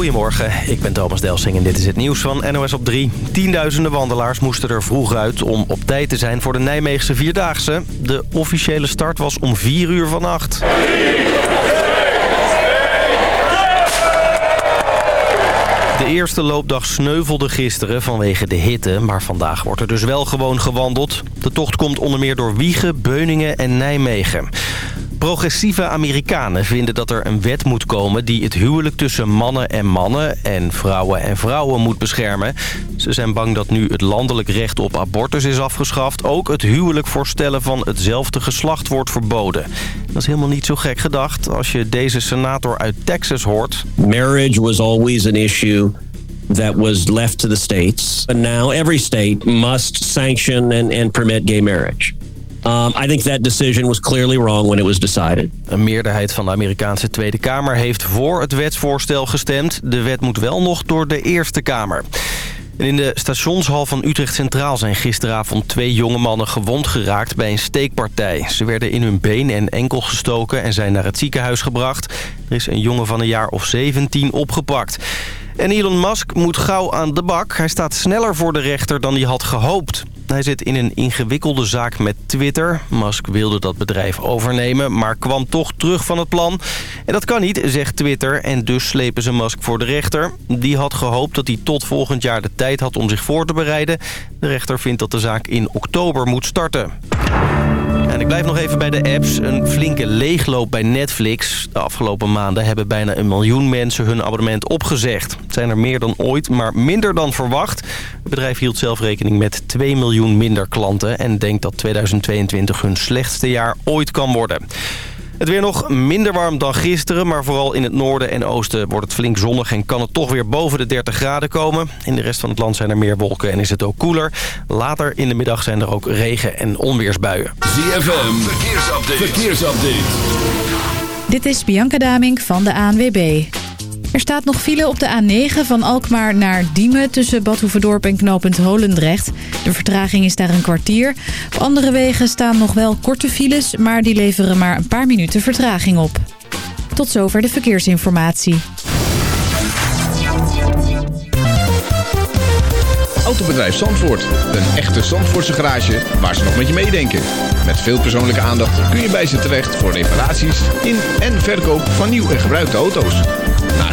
Goedemorgen, ik ben Thomas Delsing en dit is het nieuws van NOS op 3. Tienduizenden wandelaars moesten er vroeg uit om op tijd te zijn voor de Nijmeegse Vierdaagse. De officiële start was om 4 uur vannacht. De eerste loopdag sneuvelde gisteren vanwege de hitte, maar vandaag wordt er dus wel gewoon gewandeld. De tocht komt onder meer door Wiegen, Beuningen en Nijmegen. Progressieve Amerikanen vinden dat er een wet moet komen... die het huwelijk tussen mannen en mannen en vrouwen en vrouwen moet beschermen. Ze zijn bang dat nu het landelijk recht op abortus is afgeschaft... ook het huwelijk voor stellen van hetzelfde geslacht wordt verboden. Dat is helemaal niet zo gek gedacht als je deze senator uit Texas hoort. Marriage was always an issue that was left to the states. And now every state must sanction and, and permit gay marriage. Um, I think that decision was clearly wrong when it was decided. Een meerderheid van de Amerikaanse Tweede Kamer heeft voor het wetsvoorstel gestemd. De wet moet wel nog door de Eerste Kamer. En in de stationshal van Utrecht Centraal zijn gisteravond twee jonge mannen gewond geraakt bij een steekpartij. Ze werden in hun been en enkel gestoken en zijn naar het ziekenhuis gebracht. Er is een jongen van een jaar of 17 opgepakt. En Elon Musk moet gauw aan de bak. Hij staat sneller voor de rechter dan hij had gehoopt. Hij zit in een ingewikkelde zaak met Twitter. Musk wilde dat bedrijf overnemen, maar kwam toch terug van het plan. En dat kan niet, zegt Twitter, en dus slepen ze Musk voor de rechter. Die had gehoopt dat hij tot volgend jaar de tijd had om zich voor te bereiden. De rechter vindt dat de zaak in oktober moet starten. En ik blijf nog even bij de apps. Een flinke leegloop bij Netflix. De afgelopen maanden hebben bijna een miljoen mensen hun abonnement opgezegd. Het zijn er meer dan ooit, maar minder dan verwacht. Het bedrijf hield zelf rekening met 2 miljoen minder klanten... en denkt dat 2022 hun slechtste jaar ooit kan worden. Het weer nog minder warm dan gisteren, maar vooral in het noorden en oosten wordt het flink zonnig en kan het toch weer boven de 30 graden komen. In de rest van het land zijn er meer wolken en is het ook koeler. Later in de middag zijn er ook regen- en onweersbuien. ZFM, verkeersupdate. verkeersupdate. Dit is Bianca Damink van de ANWB. Er staat nog file op de A9 van Alkmaar naar Diemen... tussen Bad Hoeverdorp en knooppunt Holendrecht. De vertraging is daar een kwartier. Op andere wegen staan nog wel korte files... maar die leveren maar een paar minuten vertraging op. Tot zover de verkeersinformatie. Autobedrijf Zandvoort. Een echte Zandvoortse garage waar ze nog met je meedenken. Met veel persoonlijke aandacht kun je bij ze terecht... voor reparaties in en verkoop van nieuw en gebruikte auto's.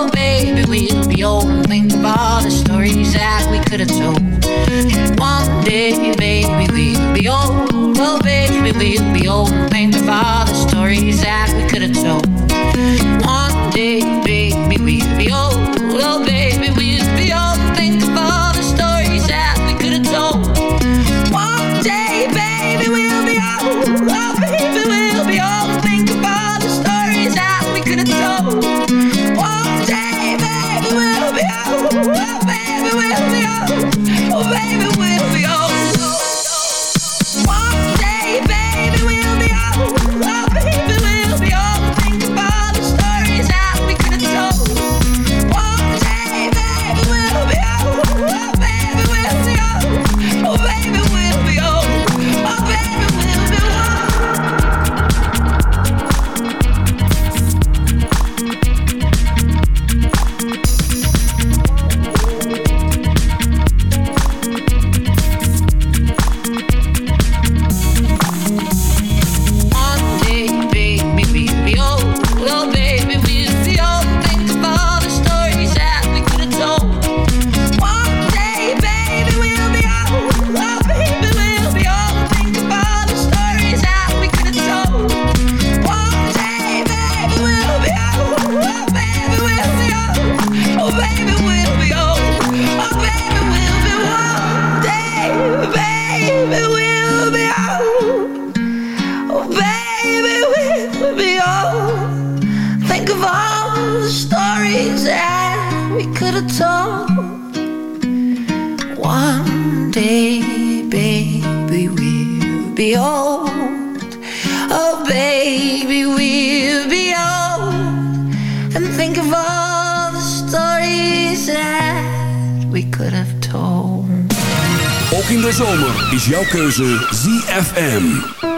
Oh, baby, we used be old and think of all the stories that we could have told. And one day, baby, we'll be old. Oh, baby, we'll be old and think of all the stories that we could have told. be old. Oh, baby, we'll be old. And think of all the stories that we could have told. Ook in de zomer is jouw keuze ZFM.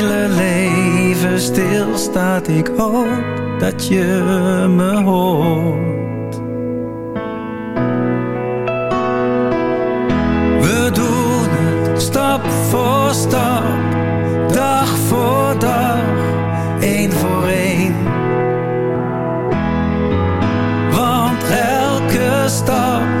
leven stilstaat, ik hoop dat je me hoort. We doen het stap voor stap, dag voor dag, één voor één. Want elke stap,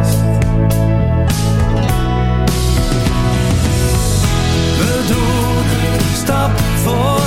Stap voor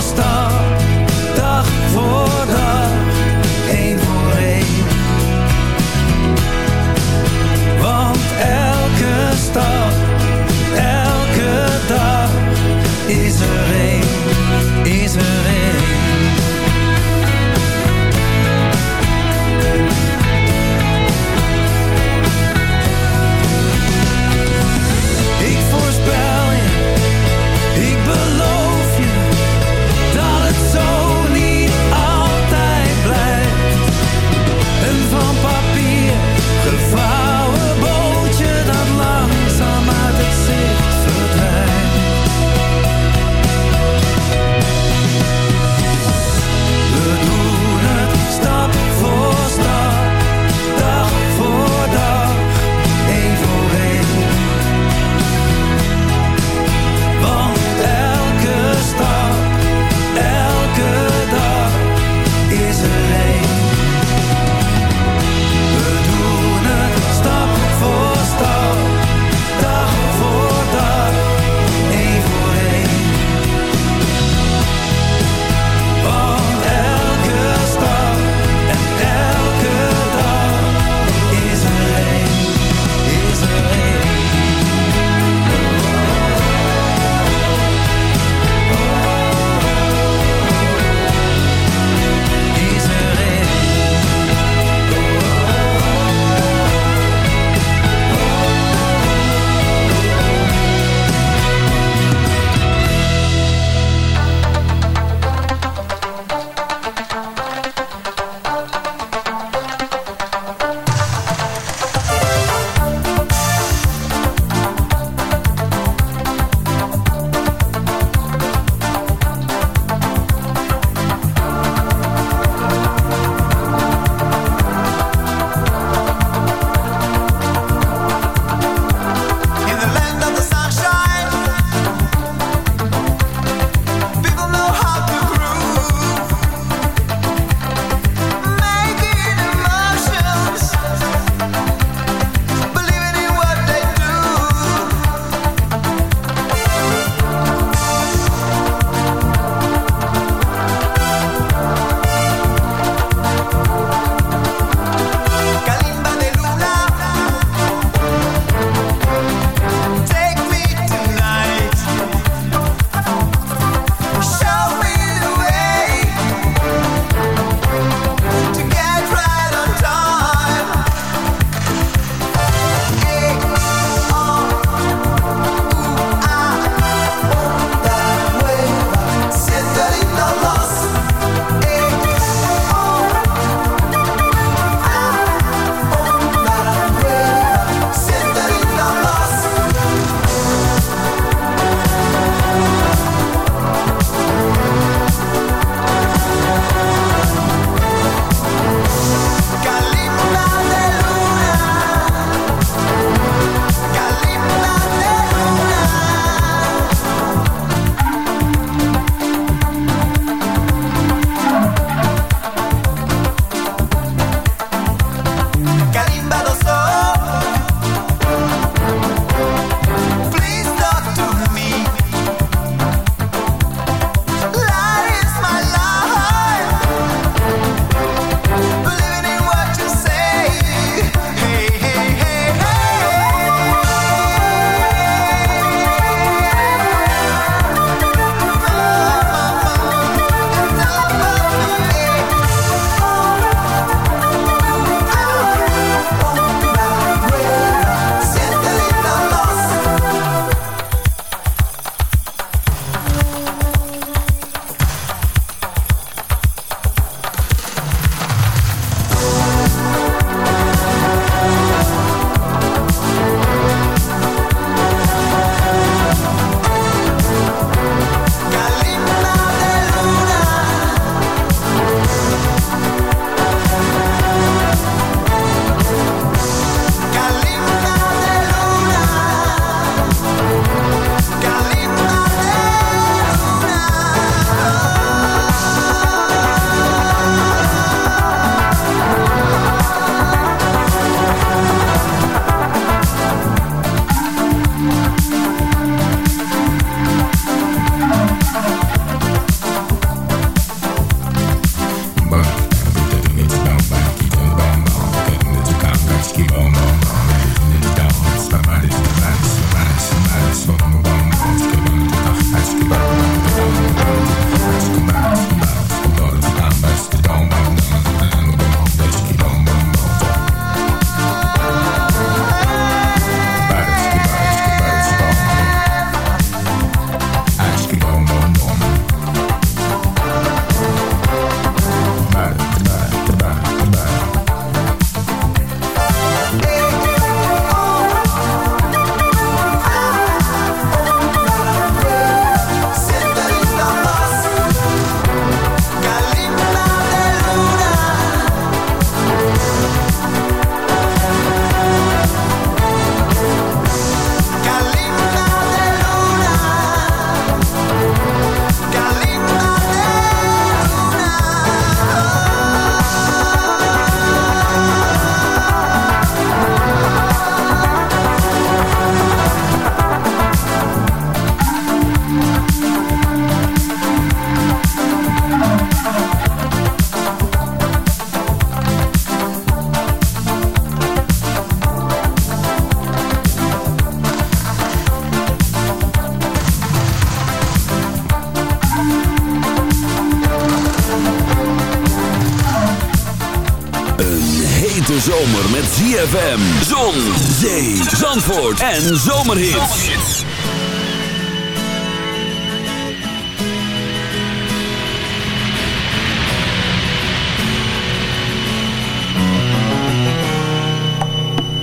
ZFM, zon, zee, zandvoort en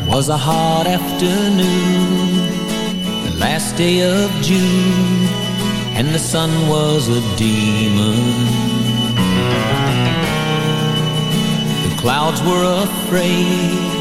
was a hot afternoon, the last day of June, and the sun was a demon. The clouds were afraid,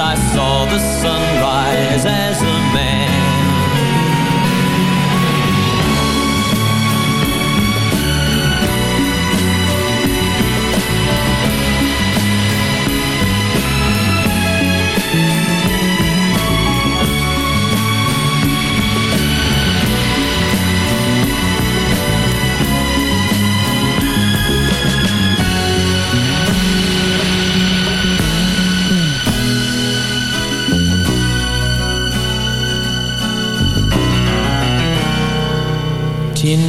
I saw the sunrise as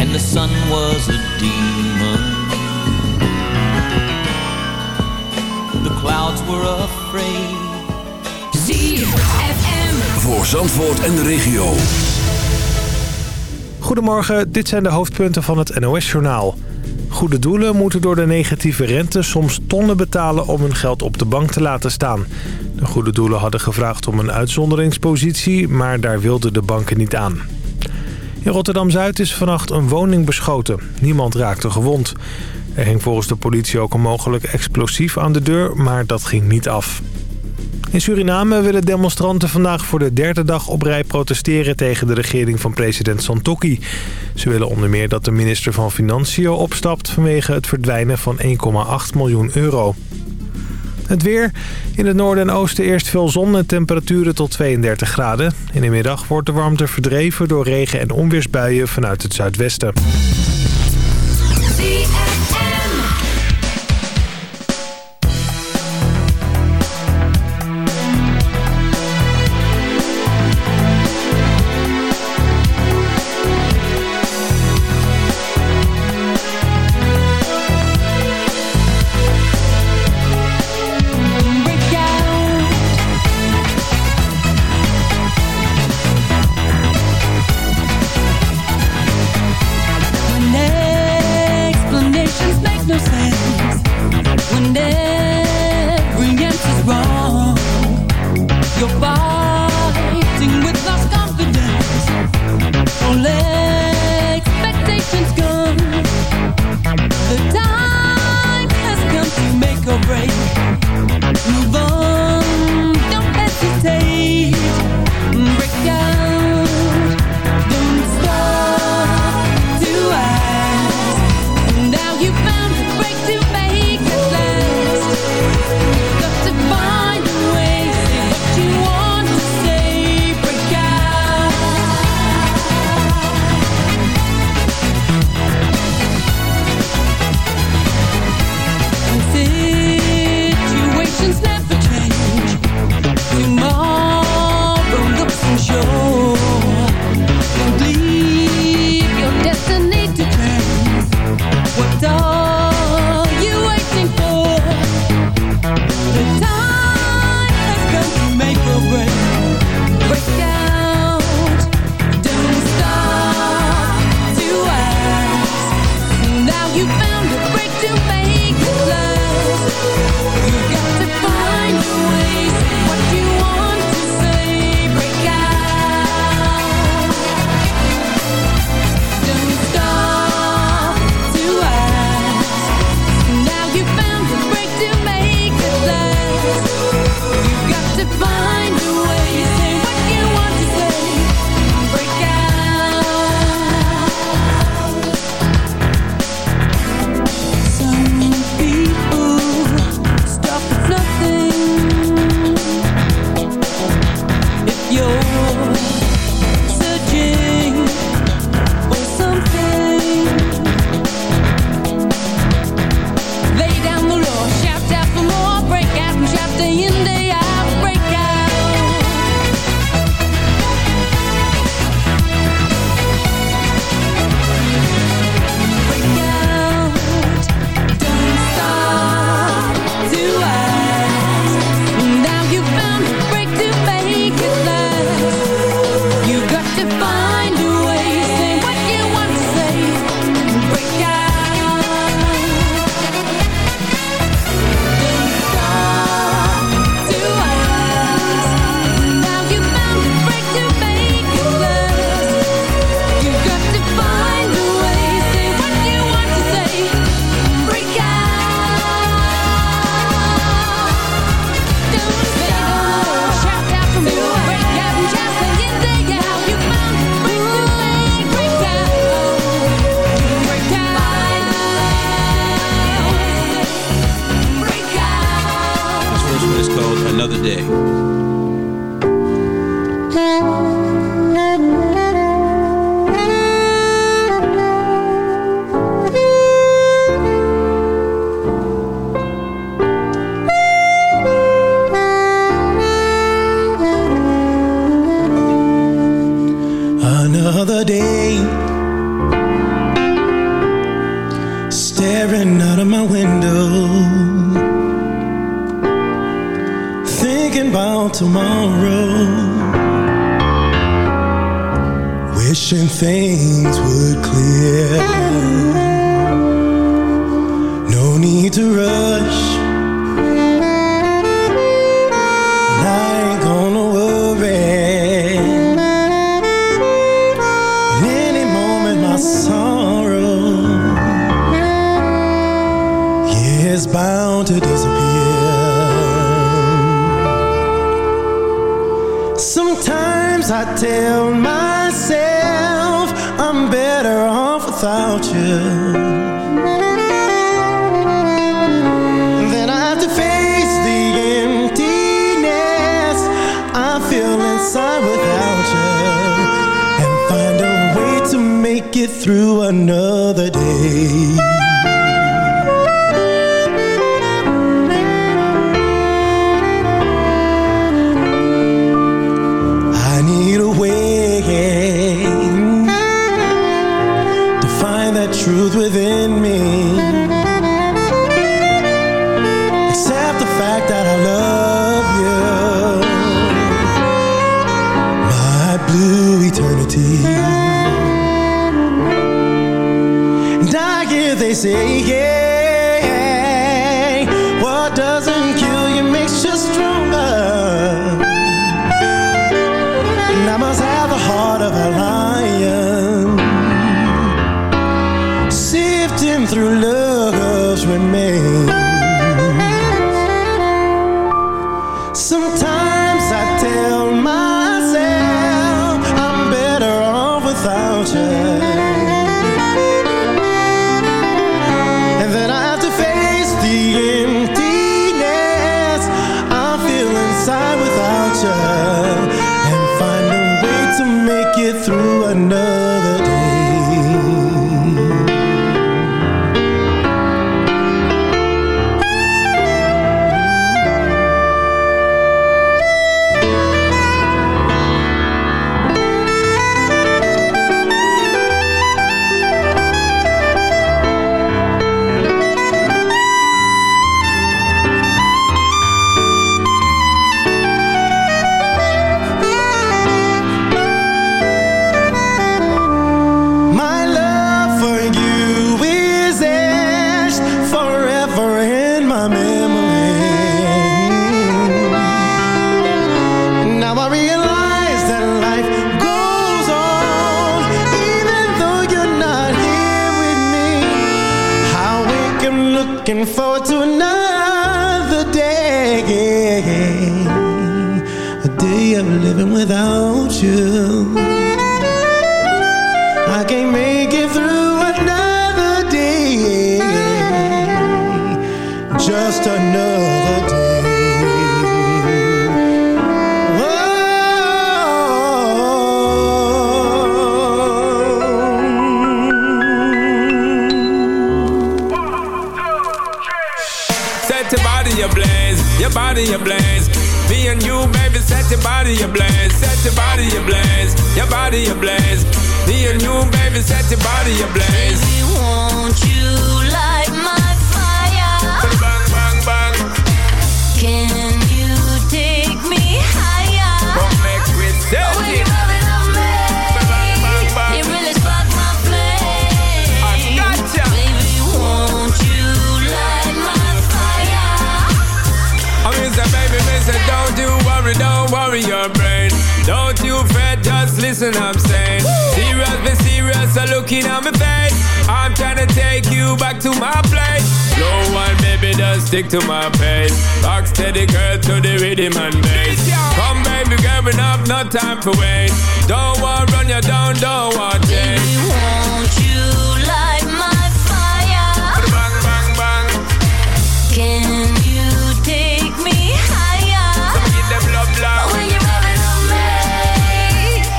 and the sun was a demon. The clouds were afraid. ZFM. Voor Zandvoort en de regio. Goedemorgen, dit zijn de hoofdpunten van het NOS-journaal. Goede doelen moeten door de negatieve rente soms tonnen betalen om hun geld op de bank te laten staan. De goede doelen hadden gevraagd om een uitzonderingspositie, maar daar wilden de banken niet aan. In Rotterdam-Zuid is vannacht een woning beschoten. Niemand raakte gewond. Er hing volgens de politie ook een mogelijk explosief aan de deur, maar dat ging niet af. In Suriname willen demonstranten vandaag voor de derde dag op rij protesteren tegen de regering van president Santokki. Ze willen onder meer dat de minister van Financiën opstapt vanwege het verdwijnen van 1,8 miljoen euro. Het weer. In het noorden en oosten eerst veel zon en temperaturen tot 32 graden. In de middag wordt de warmte verdreven door regen- en onweersbuien vanuit het zuidwesten. Sometimes I tell myself I'm better off without you Then I have to face the emptiness. I feel inside without you and find a way to make it through another day. time for wait. Don't want run you down, don't want change. Baby, won't you light my fire? Bang, bang, bang. Can you take me higher? Come them love, love. When you're rubbing on me,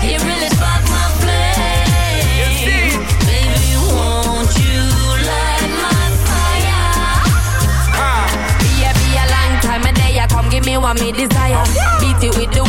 you really spark my flame. You see? Baby, won't you light my fire? Ah. Be a, be a long time a day, I come give me what me desire. Oh. Beat it with the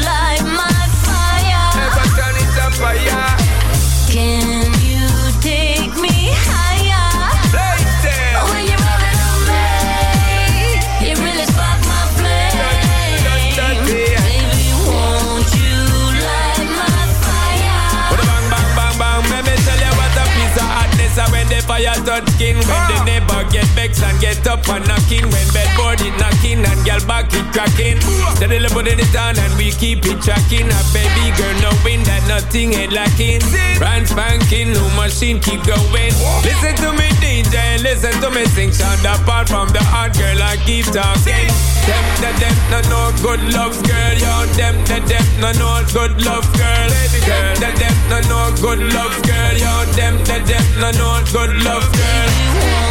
fire touch skin When the neighbor get vexed and get up and knocking When bedboard it knocking and girl back it cracking. Steadily in it down and we keep it tracking. A baby girl knowing that nothing ain't lacking. Brand spanking, new machine keep going. Listen to me DJ, listen to me sing. Sound apart from the hard girl I keep talking. Them, that them, no no good love girl. Yo, them, that them, no no good love girl. Them, that them, no no good love girl. Yo, them, that them, no no good love, girl.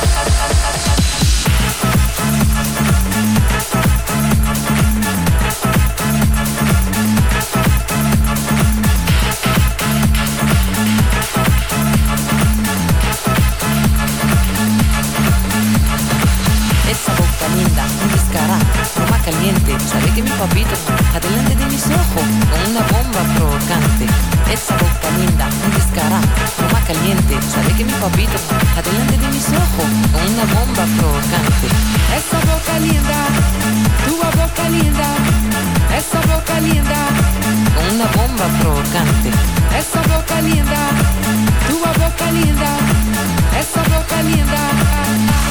Caliente. Sabe que mi papito, adelante de mis ojos, con una bomba provocante. Esa boca linda, un descarado, toma caliente. Sabe que mi papito, adelante de mis ojos, con una bomba provocante. Essa boca linda, tua boca linda, essa boca linda, Con una bomba provocante. essa boca linda, tua boca linda, essa boca linda.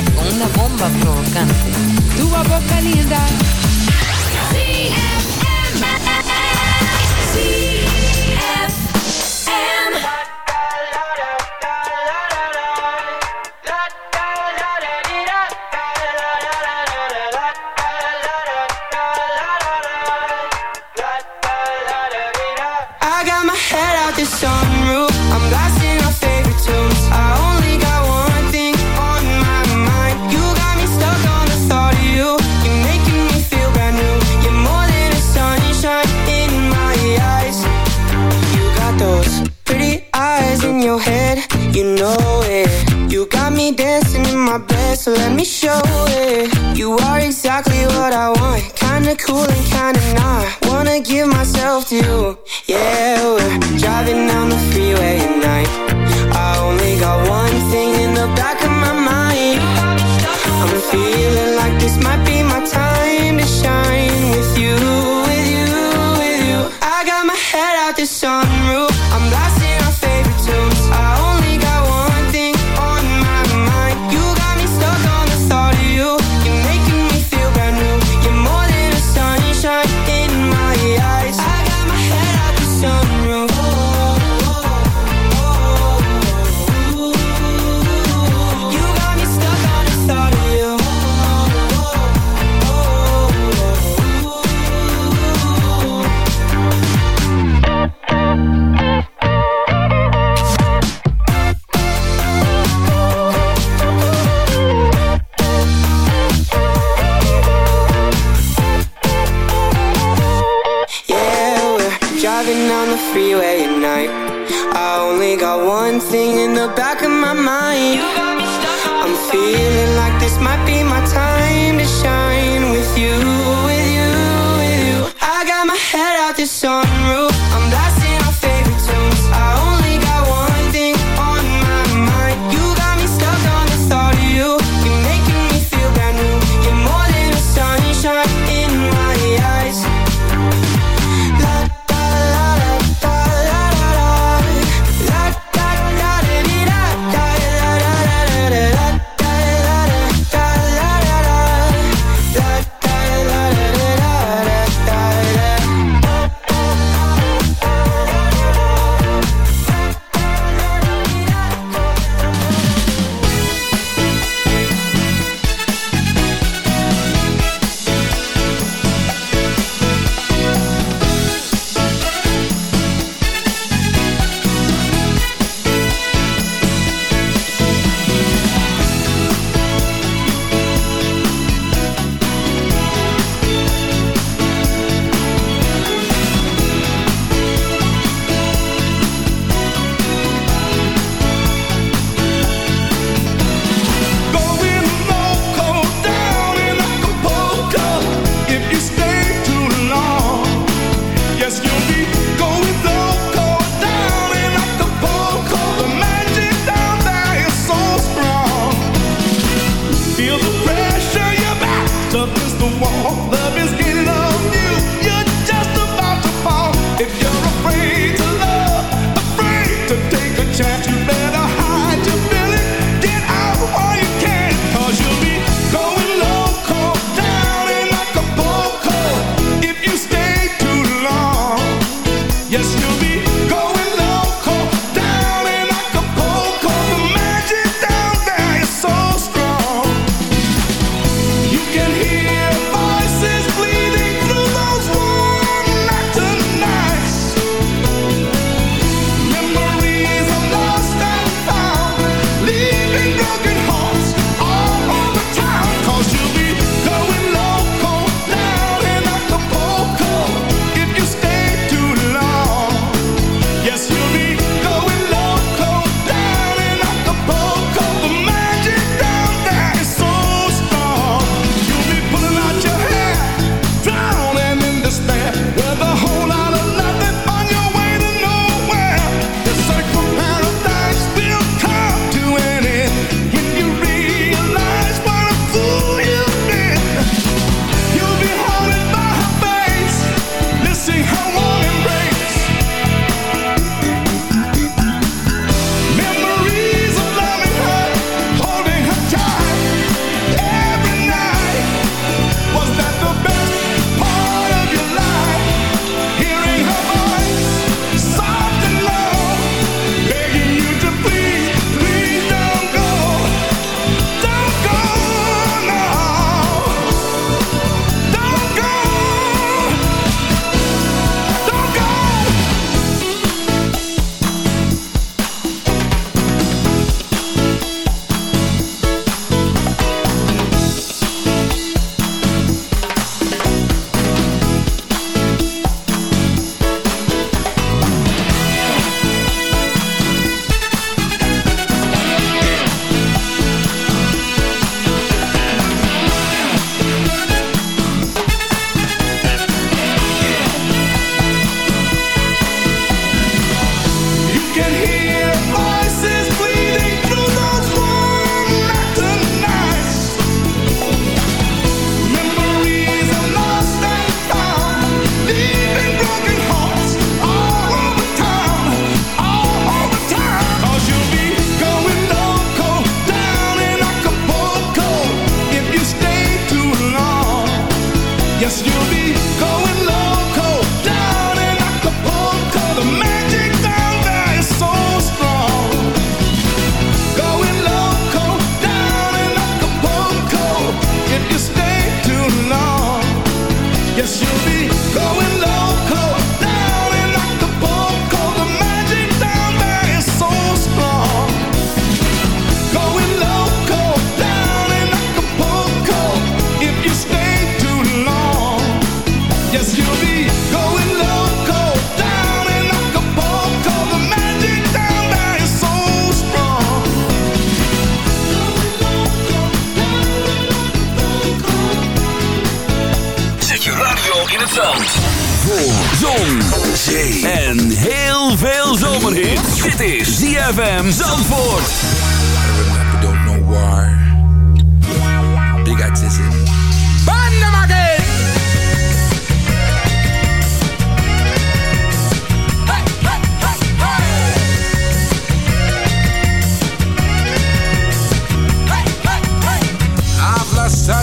cante tu boca linda show it. You are freeway at night. I only got one thing in the back of my mind. I'm feeling like this might be my time to shine with you, with you, with you. I got my head out the sunroof.